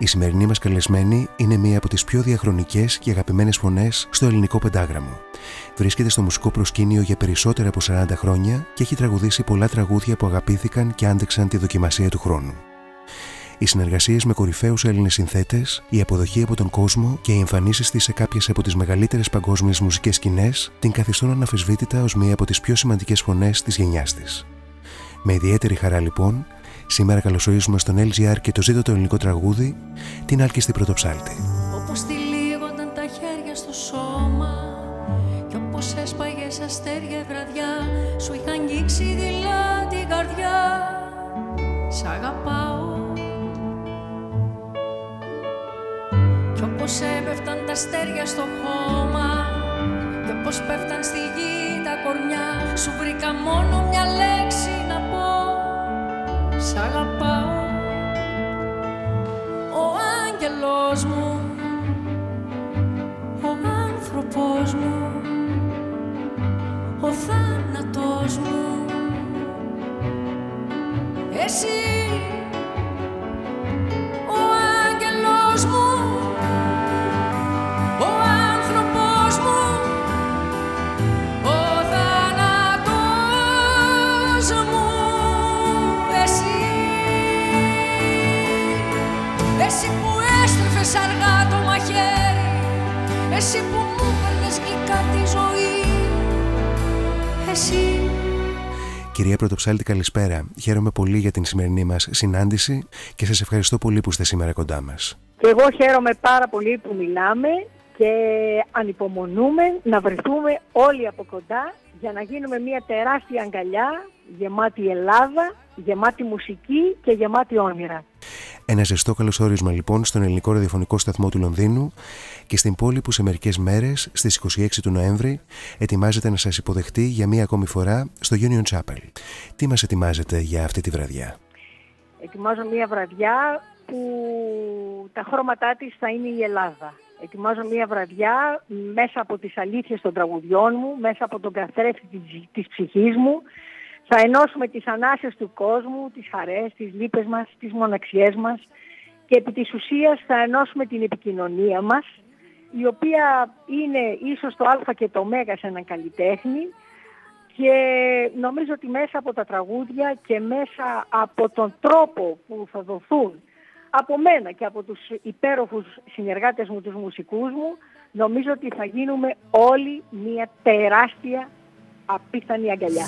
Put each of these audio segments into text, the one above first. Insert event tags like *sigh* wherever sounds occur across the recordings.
Η σημερινή μας καλεσμένη είναι μία από τις πιο διαχρονικές και αγαπημένες φωνές στο ελληνικό πεντάγραμμο. Βρίσκεται στο μουσικό προσκήνιο για περισσότερα από 40 χρόνια και έχει τραγουδήσει πολλά τραγούδια που αγαπήθηκαν και άντεξαν τη δοκιμασία του χρόνου. Οι συνεργασίες με κορυφαίους Έλληνες συνθέτες, η αποδοχή από τον κόσμο και οι εμφανίσεις της σε κάποιες από τις μεγαλύτερες παγκόσμιες μουσικές σκηνές την καθιστούν αναφεσβήτητα ως μία από τις πιο σημαντικές φωνές της γενιάς της. Με ιδιαίτερη χαρά λοιπόν, σήμερα καλωσορίζουμε στον LGR και το ζήτο το ελληνικό τραγούδι την άλκιστη πρωτοψάλτη. Όπως τυλίγονταν τα χέρια στο σώμα και όπως έσπαγες αστέρια βραδιά, σου είχα αγγίξει δειλά την καρδιά. Σ' αγαπάω Κι όπως έπεφταν τα αστέρια στο χώμα Και όπως πέφταν στη γη τα κορμιά Σου βρήκα μόνο μια λέξη να πω Σ' αγαπάω. Ο άγγελος μου Ο άνθρωπος μου Ο θάνατος μου Εσύ που μου έπαιρνες γλυκά τη ζωή Εσύ Κυρία Πρωτοψάλτη, καλησπέρα. Χαίρομαι πολύ για την σημερινή μας συνάντηση και σας ευχαριστώ πολύ που είστε σήμερα κοντά μας. Και εγώ χαίρομαι πάρα πολύ που μιλάμε και ανυπομονούμε να βρεθούμε όλοι από κοντά για να γίνουμε μια τεράστια αγκαλιά γεμάτη Ελλάδα, γεμάτη μουσική και γεμάτη όνειρα. Ένα ζεστό καλωσόρισμα λοιπόν στον ελληνικό ραδιοφωνικό σταθμό του Λονδίνου και στην πόλη που σε μερικές μέρες, στις 26 του Νοέμβρη, ετοιμάζεται να σας υποδεχτεί για μία ακόμη φορά στο Union Chapel. Τι μας ετοιμάζετε για αυτή τη βραδιά, Ετοιμάζω μία βραδιά που τα χρώματά της θα είναι η Ελλάδα. Ετοιμάζω μία βραδιά μέσα από τις αλήθειες των τραγουδιών μου, μέσα από τον καθρέφτη της, της ψυχής μου, θα ενώσουμε τις ανάσες του κόσμου, τις χαρές, τις λύπες μας, τις μοναξιές μας και επί της ουσίας θα ενώσουμε την επικοινωνία μας, η οποία είναι ίσως το α και το μέγα σε έναν καλλιτέχνη και νομίζω ότι μέσα από τα τραγούδια και μέσα από τον τρόπο που θα δοθούν από μένα και από τους υπέροχους συνεργάτες μου, τους μουσικούς μου, νομίζω ότι θα γίνουμε όλοι μια τεράστια απίθανη αγκαλιά.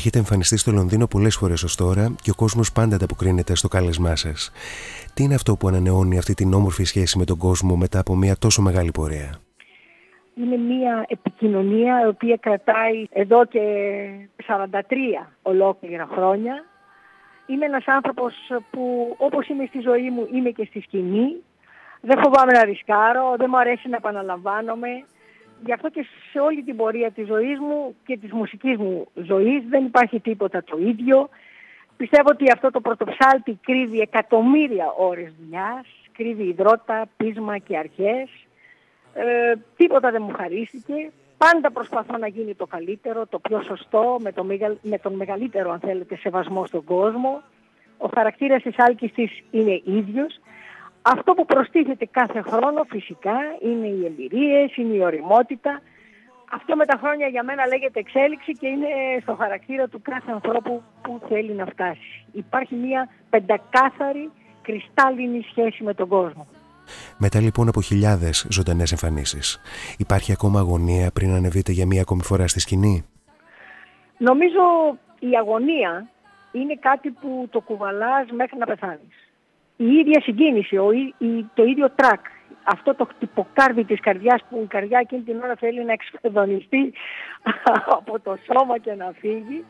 Έχετε εμφανιστεί στο Λονδίνο πολλές φορές ως τώρα και ο κόσμος πάντα ανταποκρίνεται στο κάλεσμά σας. Τι είναι αυτό που ανανεώνει αυτή την όμορφη σχέση με τον κόσμο μετά από μια τόσο μεγάλη πορεία; Είναι μια επικοινωνία η οποία κρατάει εδώ και 43 ολόκληρα χρόνια. Είμαι ένας άνθρωπος που όπως είμαι στη ζωή μου είμαι και στη σκηνή. Δεν φοβάμαι να ρισκάρω, δεν μου αρέσει να επαναλαμβάνομαι. Γι' αυτό και σε όλη την πορεία της ζωής μου και της μουσικής μου ζωής δεν υπάρχει τίποτα το ίδιο. Πιστεύω ότι αυτό το πρωτοψάλτη κρύβει εκατομμύρια ώρες δουλειάς, κρύβει υδρότα, πείσμα και αρχές. Ε, τίποτα δεν μου χαρίστηκε. Πάντα προσπαθώ να γίνει το καλύτερο, το πιο σωστό, με, το, με τον μεγαλύτερο αν θέλετε σεβασμό στον κόσμο. Ο χαρακτήρας της άλκης είναι ίδιος. Αυτό που προστίθεται κάθε χρόνο φυσικά είναι οι εμπειρίες, είναι η οριμότητα. Αυτό με τα χρόνια για μένα λέγεται εξέλιξη και είναι στο χαρακτήρα του κάθε ανθρώπου που θέλει να φτάσει. Υπάρχει μια πεντακάθαρη κρυστάλλινη σχέση με τον κόσμο. Μετά λοιπόν από χιλιάδες ζωντανές εμφανίσεις, υπάρχει ακόμα αγωνία πριν ανεβείτε για μία ακόμη φορά στη σκηνή; Νομίζω η αγωνία είναι κάτι που το κουβαλάς μέχρι να πεθάνεις η ίδια συγκίνηση, ο, το ίδιο τρακ, αυτό το χτυποκάρδι της καρδιάς που η καρδιά εκείνη την ώρα θέλει να εξφεδονιστεί *laughs* από το σώμα και να φύγει,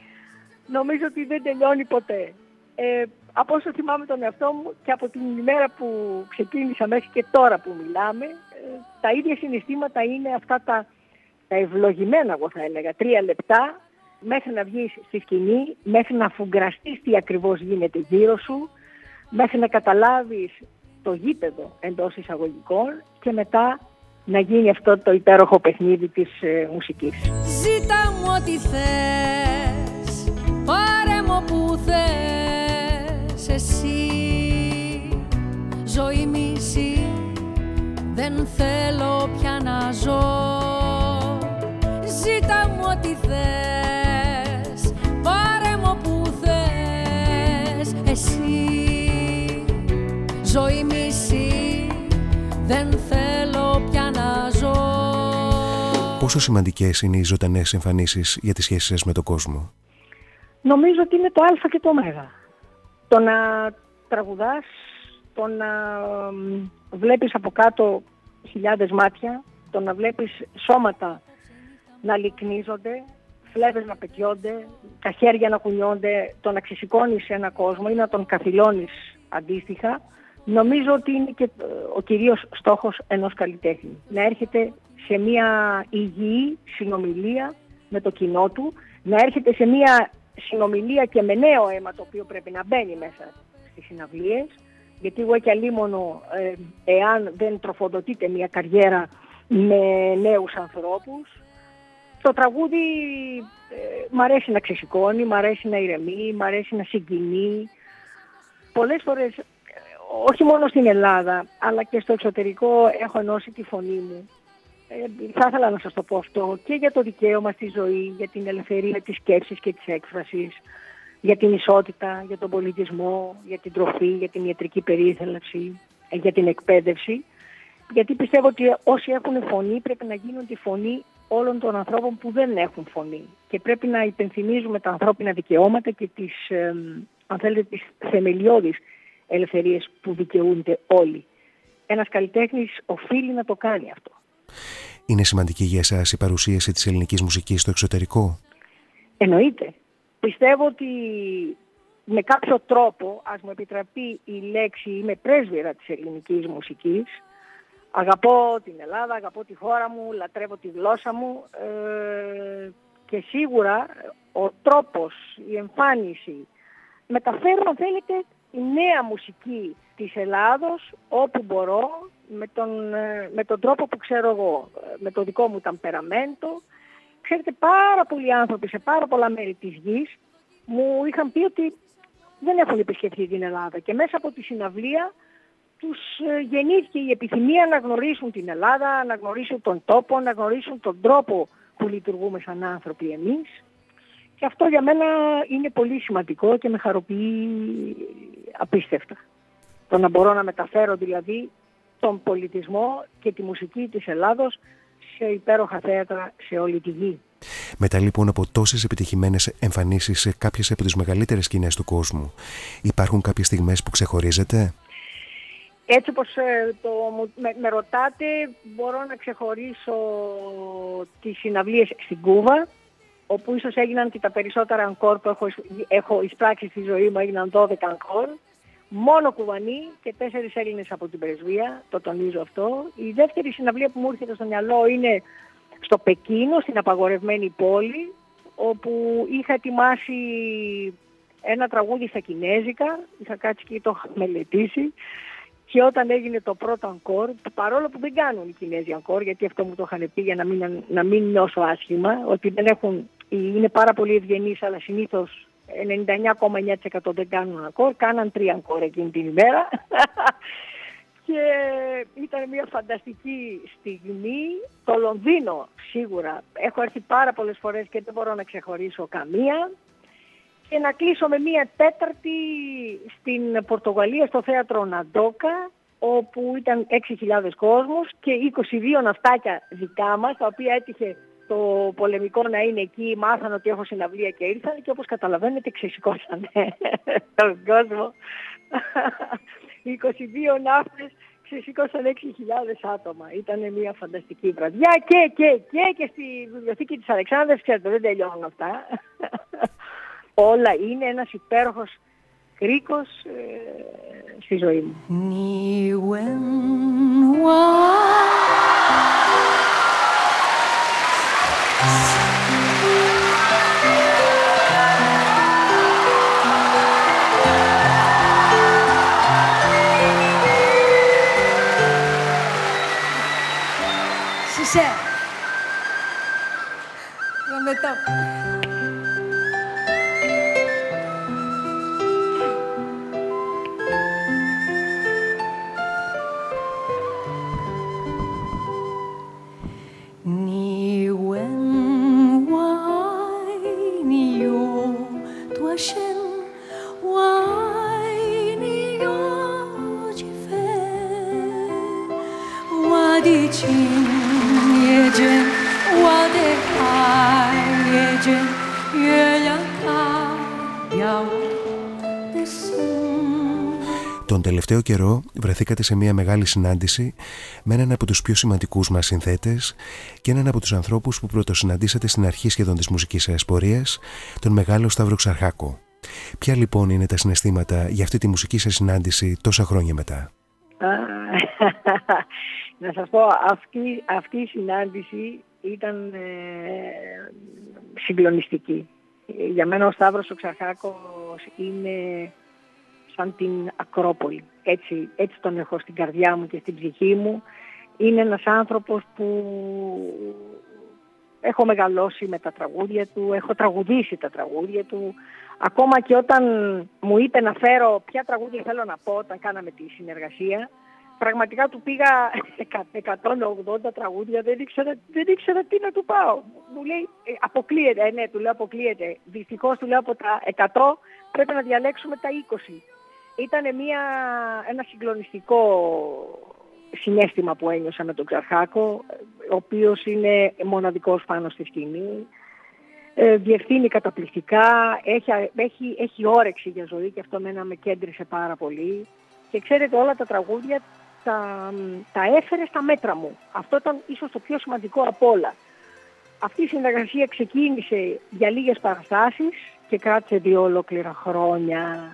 νομίζω ότι δεν τελειώνει ποτέ. Ε, από όσο θυμάμαι τον εαυτό μου και από την ημέρα που ξεκίνησα μέχρι και τώρα που μιλάμε, τα ίδια συναισθήματα είναι αυτά τα, τα ευλογημένα, εγώ θα έλεγα. Τρία λεπτά μέχρι να βγεις στη σκηνή, μέχρι να φουγκραστείς τι ακριβώς γίνεται γύρω σου, μέχρι να καταλάβεις το γήπεδο εντός εισαγωγικών και μετά να γίνει αυτό το υπέροχο παιχνίδι της ε, μουσικής. Ζήτα μου ό,τι θες, πάρε μου που θες εσύ. Ζωή μισή, δεν θέλω πια να ζω. Ζήτα μου ό,τι θες, Ζωή μισή, δεν θέλω πια να ζω Πόσο σημαντικές είναι οι ζωντανές εμφανίσεις για τις σχέσεις σας με τον κόσμο; Νομίζω ότι είναι το α και το ω. Το να τραγουδάς, το να βλέπεις από κάτω χιλιάδες μάτια, το να βλέπεις σώματα να λυκνίζονται, φλέβες να πετιόνται, τα χέρια να κουνιόνται, το να ξεσηκώνεις ένα κόσμο ή να τον καθυλώνεις αντίστοιχα, νομίζω ότι είναι και ο κυρίως στόχος ενός καλλιτέχνη. Να έρχεται σε μια υγιή συνομιλία με το κοινό του, να έρχεται σε μια συνομιλία και με νέο αίμα το οποίο πρέπει να μπαίνει μέσα στις συναυλίες, γιατί εγώ και αλίμονο ε, εάν δεν τροφοδοτείται μια καριέρα με νέους ανθρώπους, το τραγούδι ε, μ' αρέσει να ξεσηκώνει, μ' αρέσει να ηρεμεί, μ' αρέσει να συγκινεί. Πολλές φορές, ε, όχι μόνο στην Ελλάδα, αλλά και στο εξωτερικό έχω ενώσει τη φωνή μου ε, θα ήθελα να σας το πω αυτό και για το δικαίωμα στη ζωή, για την ελευθερία της σκέψης και της έκφρασης, για την ισότητα, για τον πολιτισμό, για την τροφή, για την ιατρική περίθαλψη, ε, για την εκπαίδευση. Γιατί πιστεύω ότι όσοι έχουν φωνή πρέπει να γίνουν τη φωνή όλων των ανθρώπων που δεν έχουν φωνή. Και πρέπει να υπενθυμίζουμε τα ανθρώπινα δικαιώματα και τις, ε, αν θέλετε, τις θεμελιώδεις ελευθερίες που δικαιούνται όλοι. Ένας καλλιτέχνης οφείλει να το κάνει αυτό. Είναι σημαντική για εσάς η παρουσίαση της ελληνικής μουσικής στο εξωτερικό; Εννοείται. Πιστεύω ότι με κάποιο τρόπο, ας μου επιτραπεί η λέξη, είμαι πρέσβυρα της ελληνικής μουσικής. Αγαπώ την Ελλάδα, αγαπώ τη χώρα μου, λατρεύω τη γλώσσα μου ε, και σίγουρα ο τρόπος, η εμφάνιση μεταφέρω αν θέλετε η νέα μουσική της Ελλάδος όπου μπορώ με τον, ε, με τον τρόπο που ξέρω εγώ, ε, με το δικό μου ταμπεραμέντο. Ξέρετε πάρα πολλοί άνθρωποι σε πάρα πολλά μέρη της γης μου είχαν πει ότι δεν έχουν επισκεφθεί την Ελλάδα και μέσα από τη συναυλία τους ε, γεννήθηκε η επιθυμία να γνωρίσουν την Ελλάδα, να γνωρίσουν τον τόπο, να γνωρίσουν τον τρόπο που λειτουργούμε σαν άνθρωποι εμείς. Και αυτό για μένα είναι πολύ σημαντικό και με χαροποιεί απίστευτα. Το να μπορώ να μεταφέρω δηλαδή τον πολιτισμό και τη μουσική της Ελλάδος σε υπέροχα θέατρα σε όλη τη γη. Μετά λοιπόν από τόσες επιτυχημένες εμφανίσεις σε κάποιες από τις μεγαλύτερες σκηνές του κόσμου, υπάρχουν κάποιες στιγμές που ξεχωρίζετε; Έτσι όπως ε, το, με, με, ρωτάτε, μπορώ να ξεχωρίσω τις συναυλίες στην Κούβα, όπου ίσως έγιναν και τα περισσότερα αγκόρ που έχω, έχω εισπράξει στη ζωή μου, έγιναν 12 αγκόρ μόνο κουβανί και τέσσερις Έλληνες από την πρεσβεία, το τονίζω αυτό. Η δεύτερη συναυλία που μου έρχεται στο μυαλό είναι στο Πεκίνο, στην απαγορευμένη πόλη, όπου είχα ετοιμάσει ένα τραγούδι στα Κινέζικα, είχα κάτσει και το είχα μελετήσει και όταν έγινε το πρώτο αγκόρ, παρόλο που δεν κάνουν οι Κινέζοι αγκόρ, γιατί αυτό μου το είχαν πει για να μην, να μην είναι όσο άσχημα, ότι δεν έχουν, είναι πάρα πολύ ευγενείς, αλλά συνήθως 99,9% δεν κάνουν ακόρ, κάναν τρία ακόρ εκείνη την ημέρα. *laughs* και ήταν μια φανταστική στιγμή. Το Λονδίνο σίγουρα έχω έρθει πάρα πολλές φορές και δεν μπορώ να ξεχωρίσω καμία. Και να κλείσω με μια τέταρτη στην Πορτογαλία στο θέατρο Ναντόκα όπου ήταν 6.000 κόσμος και 22 ναυτάκια δικά μας τα οποία έτυχε το πολεμικό να είναι εκεί, μάθαν ότι έχω συναυλία και ήρθαν και όπως καταλαβαίνετε ξεσηκώσανε *laughs* τον κόσμο. *laughs* 22 ναύτες ξεσηκώσαν 6.000 άτομα. Ήταν μια φανταστική βραδιά και, και, και, και στη βιβλιοθήκη της Αλεξάνδρας, ξέρετε, δεν τελειώνουν αυτά. *laughs* Όλα είναι ένας υπέροχος κρίκος ε, στη ζωή μου. 谢谢，我没动。Τελευταίο καιρό βρεθήκατε σε μια μεγάλη συνάντηση με έναν από τους πιο σημαντικούς μας συνθέτες και έναν από τους ανθρώπους που πρωτοσυναντήσατε στην αρχή σχεδόν της μουσικής σας πορείας, τον μεγάλο Σταύρο Ξαρχάκο. Ποια λοιπόν είναι τα συναισθήματα για αυτή τη μουσική σας συνάντηση τόσα χρόνια μετά; *laughs* Να σας πω, αυτή, αυτή η συνάντηση ήταν ε, συγκλονιστική. Για μένα ο Σταύρος ο Ξαρχάκος είναι σαν την Ακρόπολη. Έτσι, έτσι τον έχω στην καρδιά μου και στην ψυχή μου. Είναι ένας άνθρωπος που έχω μεγαλώσει με τα τραγούδια του, έχω τραγουδήσει τα τραγούδια του. Ακόμα και όταν μου είπε να φέρω ποια τραγούδια θέλω να πω όταν κάναμε τη συνεργασία, πραγματικά του πήγα 180 τραγούδια, δεν ήξερα, δεν ήξερα τι να του πάω. Μου λέει, ε, αποκλείεται, ε, ναι, του λέω αποκλείεται. Δυστυχώς του λέω από τα 100 πρέπει να διαλέξουμε τα 20 ήταν μια, ένα συγκλονιστικό συνέστημα που ένιωσα με τον Ξαρχάκο, ο οποίος είναι μοναδικός πάνω στη σκηνή, ε, διευθύνει καταπληκτικά, έχει, έχει, έχει όρεξη για ζωή και αυτό μένα με κέντρισε πάρα πολύ. Και ξέρετε όλα τα τραγούδια τα, τα έφερε στα μέτρα μου. Αυτό ήταν ίσως το πιο σημαντικό από όλα. Αυτή η συνεργασία ξεκίνησε για λίγες παραστάσεις και κράτησε δύο ολόκληρα χρόνια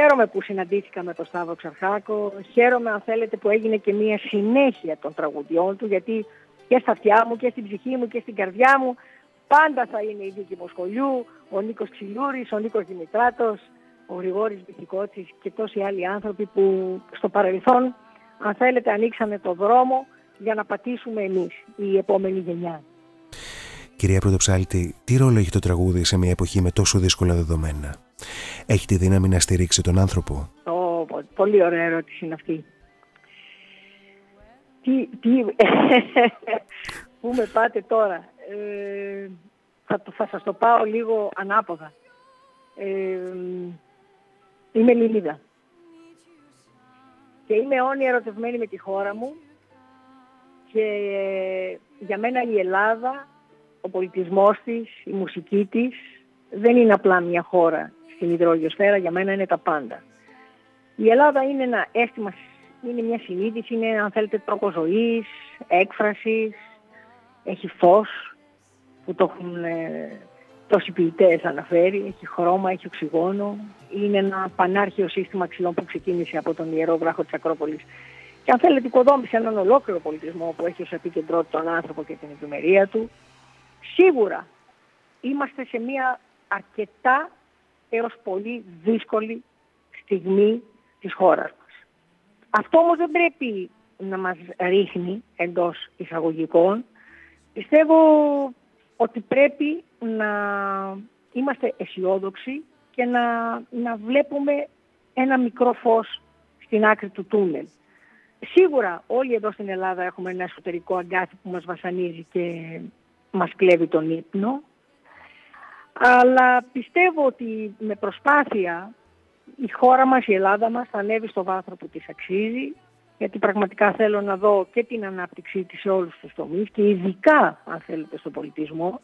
Χαίρομαι που συναντήθηκα με τον Σταύρο Ξαρχάκο. Χαίρομαι αν θέλετε που έγινε και μια συνέχεια των τραγουδιών του γιατί και στα αυτιά μου και στην ψυχή μου και στην καρδιά μου πάντα θα είναι η Δίκη Μοσχολιού, ο Νίκος Ξυλούρης, ο Νίκος Δημητράτος, ο Γρηγόρης Μπιθικότσης και τόσοι άλλοι άνθρωποι που στο παρελθόν αν θέλετε ανοίξανε το δρόμο για να πατήσουμε εμείς, η επόμενη γενιά. Κυρία Πρωτοψάλτη, τι ρόλο έχει το τραγούδι σε μια εποχή με τόσο δύσκολα δεδομένα; Έχει τη δύναμη να στηρίξει τον άνθρωπο. Oh, πολύ ωραία ερώτηση είναι αυτή. Τι, τι, *laughs* πού με πάτε τώρα; Ε, θα, θα σας το πάω λίγο ανάποδα. Ε, είμαι Ελληνίδα. Και είμαι όνειρα ερωτευμένη με τη χώρα μου και ε, για μένα η Ελλάδα, ο πολιτισμός της, η μουσική της δεν είναι απλά μια χώρα στην υδρογειοσφαίρα για μένα είναι τα πάντα. Η Ελλάδα είναι ένα αίσθημα, είναι μια συνείδηση, είναι αν θέλετε τρόπο ζωής, έκφρασης, έχει φως που το έχουν ε, τόσοι ποιητές αναφέρει, έχει χρώμα, έχει οξυγόνο. Είναι ένα πανάρχιο σύστημα ξυλών που ξεκίνησε από τον Ιερό Βράχο της Ακρόπολης και αν θέλετε οικοδόμησε έναν ολόκληρο πολιτισμό που έχει ως επίκεντρό τον άνθρωπο και την ευημερία του. Σίγουρα είμαστε σε μια αρκετά έως πολύ δύσκολη στιγμή της χώρας μας. Αυτό όμως δεν πρέπει να μας ρίχνει εντός εισαγωγικών. Πιστεύω ότι πρέπει να είμαστε αισιόδοξοι και να, να βλέπουμε ένα μικρό φως στην άκρη του τούνελ. Σίγουρα όλοι εδώ στην Ελλάδα έχουμε ένα εσωτερικό αγκάθι που μας βασανίζει και μας κλέβει τον ύπνο. Αλλά πιστεύω ότι με προσπάθεια η χώρα μας, η Ελλάδα μας θα ανέβει στο βάθρο που της αξίζει γιατί πραγματικά θέλω να δω και την ανάπτυξή της σε όλους τους τομείς και ειδικά αν θέλετε στον πολιτισμό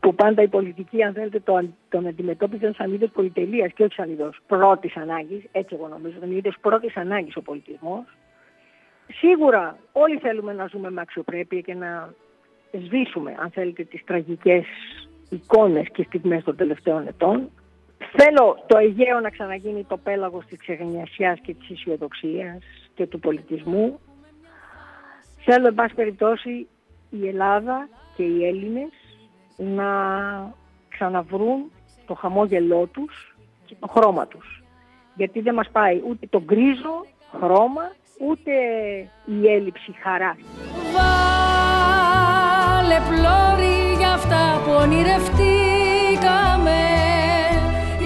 που πάντα η πολιτική αν θέλετε τον, τον αντιμετώπιζαν σαν είδος πολυτελείας και όχι σαν είδος πρώτης ανάγκης, έτσι εγώ νομίζω, τον είδος πρώτης ανάγκης ο πολιτισμός. Σίγουρα όλοι θέλουμε να ζούμε με αξιοπρέπεια και να σβήσουμε αν θέλετε τις τραγικές εικόνες και στιγμές των τελευταίων ετών. Θέλω το Αιγαίο να ξαναγίνει το πέλαγος της ξεγενιασιάς και της αισιοδοξίας και του πολιτισμού. Θέλω, εν πάση περιπτώσει, η Ελλάδα και οι Έλληνες να ξαναβρούν το χαμόγελό τους και το χρώμα τους. Γιατί δεν μας πάει ούτε το γκρίζο χρώμα, ούτε η έλλειψη χαράς. Αυτά που ονειρευτήκαμε.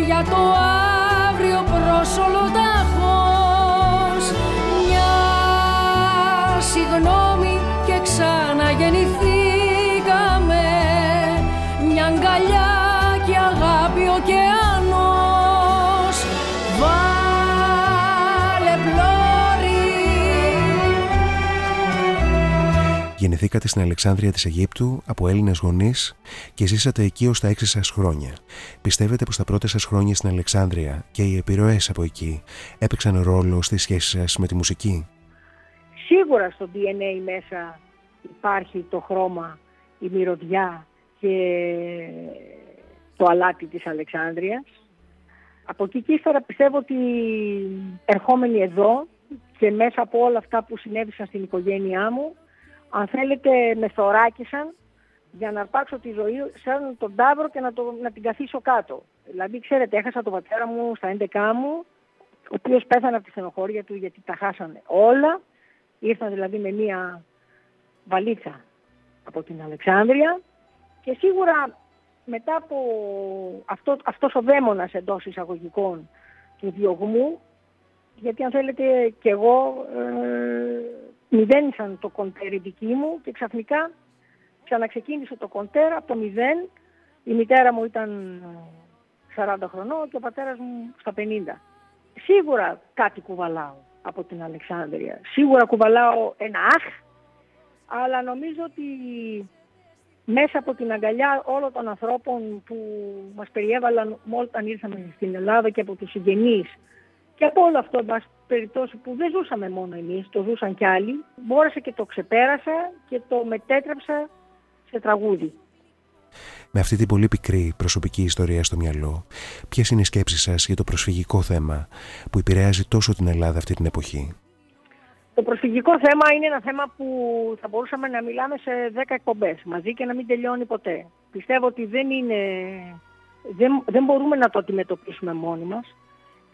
Για το αύριο προς όλο μια συγγνώμη Γεννηθήκατε στην Αλεξάνδρεια της Αιγύπτου από Έλληνες γονείς και ζήσατε εκεί ως τα έξι σας χρόνια. Πιστεύετε πως τα πρώτα σας χρόνια στην Αλεξάνδρεια και οι επιρροές από εκεί έπαιξαν ρόλο στη σχέση σας με τη μουσική; Σίγουρα στο DNA μέσα υπάρχει το χρώμα, η μυρωδιά και το αλάτι της Αλεξάνδρειας. Από εκεί και ύστερα πιστεύω ότι ερχόμενοι εδώ και μέσα από όλα αυτά που συνέβησαν στην οικογένειά μου αν θέλετε με θωράκισαν για να αρπάξω τη ζωή σαν τον τάβρο και να, το, να την καθίσω κάτω. Δηλαδή, ξέρετε, έχασα τον πατέρα μου στα 11 μου, ο οποίος πέθανε από τη στενοχώρια του γιατί τα χάσανε όλα. Ήρθαν δηλαδή με μία βαλίτσα από την Αλεξάνδρεια και σίγουρα μετά από αυτό, αυτός ο δαίμονας εντός εισαγωγικών του διωγμού, γιατί αν θέλετε και εγώ ε, μηδένισαν το κοντέρ δική μου και ξαφνικά ξαναξεκίνησε το κοντέρ από το μηδέν. Η μητέρα μου ήταν 40 χρονών και ο πατέρας μου στα 50. Σίγουρα κάτι κουβαλάω από την Αλεξάνδρεια. Σίγουρα κουβαλάω ένα αχ, αλλά νομίζω ότι μέσα από την αγκαλιά όλων των ανθρώπων που μας περιέβαλαν όταν ήρθαμε στην Ελλάδα και από τους συγγενείς και από όλο αυτό, εν περιπτώσει, που δεν ζούσαμε μόνο εμείς, το ζούσαν κι άλλοι, μπόρεσα και το ξεπέρασα και το μετέτρεψα σε τραγούδι. Με αυτή την πολύ πικρή προσωπική ιστορία στο μυαλό, ποιες είναι οι σκέψεις σας για το προσφυγικό θέμα που επηρεάζει τόσο την Ελλάδα αυτή την εποχή; Το προσφυγικό θέμα είναι ένα θέμα που θα μπορούσαμε να μιλάμε σε 10 εκπομπές μαζί και να μην τελειώνει ποτέ. Πιστεύω ότι δεν είναι... Δεν, δεν μπορούμε να το αντιμετωπίσουμε μόνοι μας.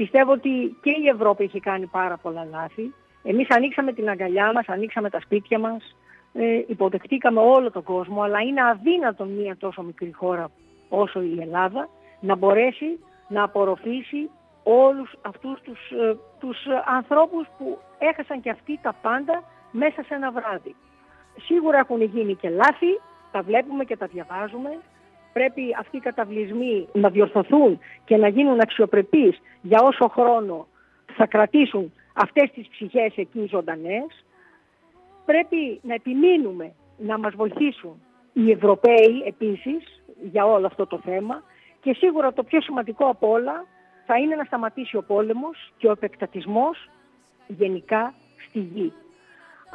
Πιστεύω ότι και η Ευρώπη έχει κάνει πάρα πολλά λάθη. Εμείς ανοίξαμε την αγκαλιά μας, ανοίξαμε τα σπίτια μας, ε, υποδεχτήκαμε όλο τον κόσμο, αλλά είναι αδύνατο μια τόσο μικρή χώρα όσο η Ελλάδα να μπορέσει να απορροφήσει όλους αυτούς τους, ε, τους ανθρώπους που έχασαν και αυτοί τα πάντα μέσα σε ένα βράδυ. Σίγουρα έχουν γίνει και λάθη, τα βλέπουμε και τα διαβάζουμε, πρέπει αυτοί οι καταβλισμοί να διορθωθούν και να γίνουν αξιοπρεπείς για όσο χρόνο θα κρατήσουν αυτές τις ψυχές εκεί ζωντανές. Πρέπει να επιμείνουμε να μας βοηθήσουν οι Ευρωπαίοι επίσης για όλο αυτό το θέμα και σίγουρα το πιο σημαντικό από όλα θα είναι να σταματήσει ο πόλεμος και ο επεκτατισμός γενικά στη γη.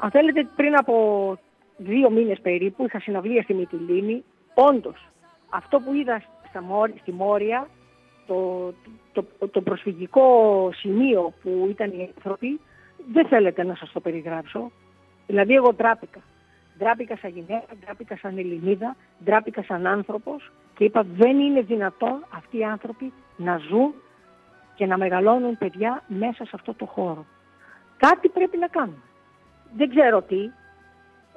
Αν θέλετε πριν από δύο μήνες περίπου είχα συναυλία στη Μυτιλίνη, όντως αυτό που είδα στα, στη Μόρια, το, το, το, προσφυγικό σημείο που ήταν οι άνθρωποι, δεν θέλετε να σας το περιγράψω. Δηλαδή εγώ ντράπηκα. Ντράπηκα σαν γυναίκα, ντράπηκα σαν Ελληνίδα, ντράπηκα σαν άνθρωπος και είπα δεν είναι δυνατόν αυτοί οι άνθρωποι να ζουν και να μεγαλώνουν παιδιά μέσα σε αυτό το χώρο. Κάτι πρέπει να κάνουμε. Δεν ξέρω τι.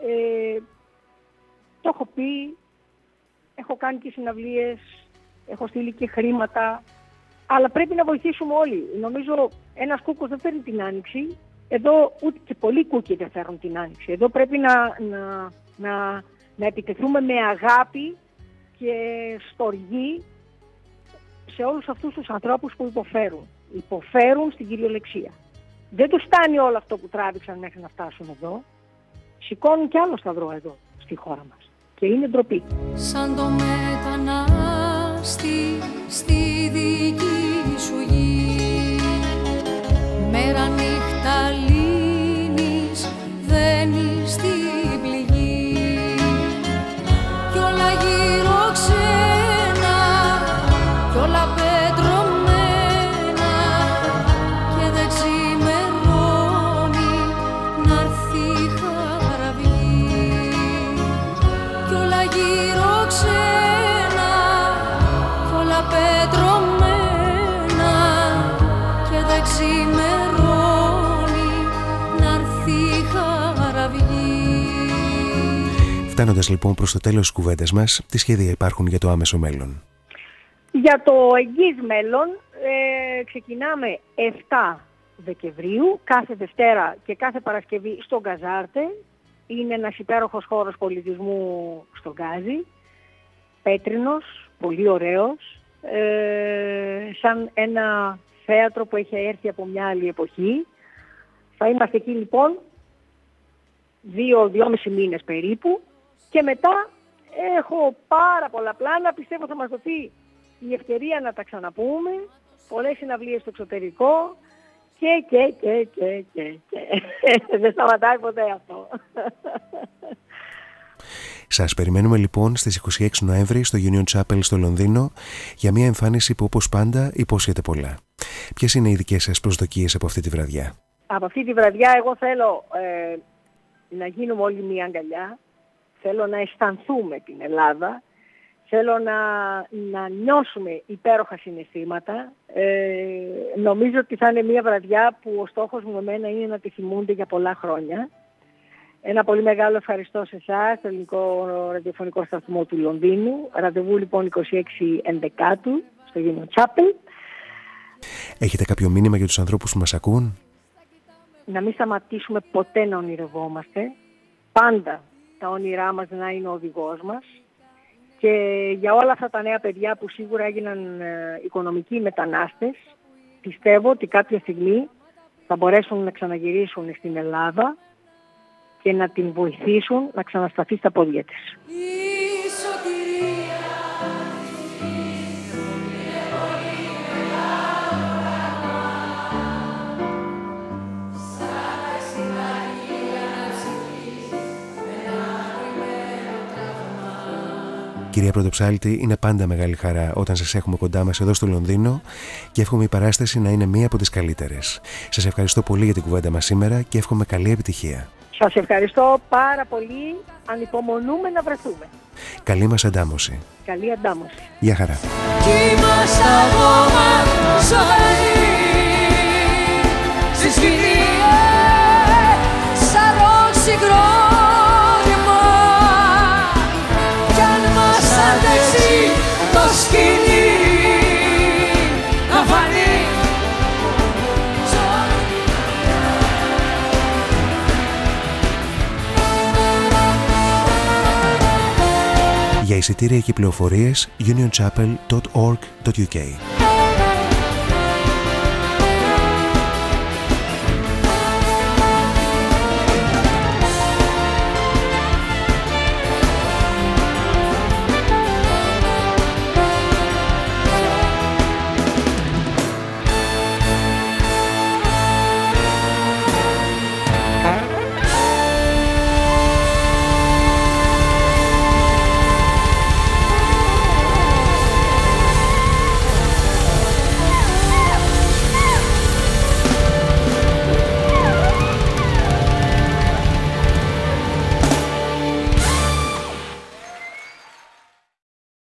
Ε, το έχω πει, έχω κάνει και συναυλίες, έχω στείλει και χρήματα, αλλά πρέπει να βοηθήσουμε όλοι. Νομίζω ένας κούκος δεν φέρνει την άνοιξη, εδώ ούτε και πολλοί κούκοι δεν φέρνουν την άνοιξη. Εδώ πρέπει να, να, να, να επιτεθούμε με αγάπη και στοργή σε όλους αυτούς τους ανθρώπους που υποφέρουν. Υποφέρουν στην κυριολεξία. Δεν τους φτάνει όλο αυτό που τράβηξαν μέχρι να φτάσουν εδώ. Σηκώνουν κι άλλο σταυρό εδώ, στη χώρα μας και είναι ντροπή. Σαν το μετανάστη στη δική σου γη μέρα ξημερώνει. Φτάνοντας λοιπόν προς το τέλος της κουβέντας μας, τι σχέδια υπάρχουν για το άμεσο μέλλον; Για το εγγύς μέλλον ε, ξεκινάμε 7 Δεκεμβρίου, κάθε Δευτέρα και κάθε Παρασκευή στον Καζάρτε. Είναι ένας υπέροχος χώρος πολιτισμού στον Γκάζι, πέτρινος, πολύ ωραίος, ε, σαν ένα θέατρο που έχει έρθει από μια άλλη εποχή. Θα είμαστε εκεί λοιπόν δύο-δυόμισι μήνες περίπου και μετά έχω πάρα πολλά πλάνα, πιστεύω θα μας δοθεί η ευκαιρία να τα ξαναπούμε, πολλές συναυλίες στο εξωτερικό και και και και και, και. *laughs* δεν σταματάει ποτέ αυτό. *laughs* Σας περιμένουμε λοιπόν στις 26 Νοέμβρη στο Union Chapel στο Λονδίνο για μια εμφάνιση που όπως πάντα υπόσχεται πολλά. Ποιες είναι οι δικές σας προσδοκίες από αυτή τη βραδιά; Από αυτή τη βραδιά εγώ θέλω ε, να γίνουμε όλοι μια αγκαλιά, θέλω να αισθανθούμε την Ελλάδα, θέλω να, να νιώσουμε υπέροχα συναισθήματα. Ε, νομίζω ότι θα είναι μια βραδιά που ο στόχος μου εμένα είναι να τη θυμούνται για πολλά χρόνια. Ένα πολύ μεγάλο ευχαριστώ σε εσάς, στο ελληνικό ραδιοφωνικό σταθμό του Λονδίνου. Ραντεβού λοιπόν 26 Ενδεκάτου στο Γίνο Τσάπελ. Έχετε κάποιο μήνυμα για τους ανθρώπους που μας ακούν; Να μην σταματήσουμε ποτέ να ονειρευόμαστε. Πάντα τα όνειρά μας να είναι ο οδηγός μας. Και για όλα αυτά τα νέα παιδιά που σίγουρα έγιναν ε, οικονομικοί μετανάστες, πιστεύω ότι κάποια στιγμή θα μπορέσουν να ξαναγυρίσουν στην Ελλάδα και να την βοηθήσουν να ξανασταθεί στα πόδια της. Κυρία Πρωτοψάλτη, είναι πάντα μεγάλη χαρά όταν σας έχουμε κοντά μας εδώ στο Λονδίνο και εύχομαι η παράσταση να είναι μία από τις καλύτερες. Σας ευχαριστώ πολύ για την κουβέντα μας σήμερα και εύχομαι καλή επιτυχία. Σας ευχαριστώ πάρα πολύ. Ανυπομονούμε να βρεθούμε. Καλή μας αντάμωση. Καλή αντάμωση. Γεια χαρά. Για εισιτήρια και πληροφορίες unionchapel.org.uk